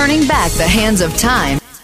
turning back the hands of time.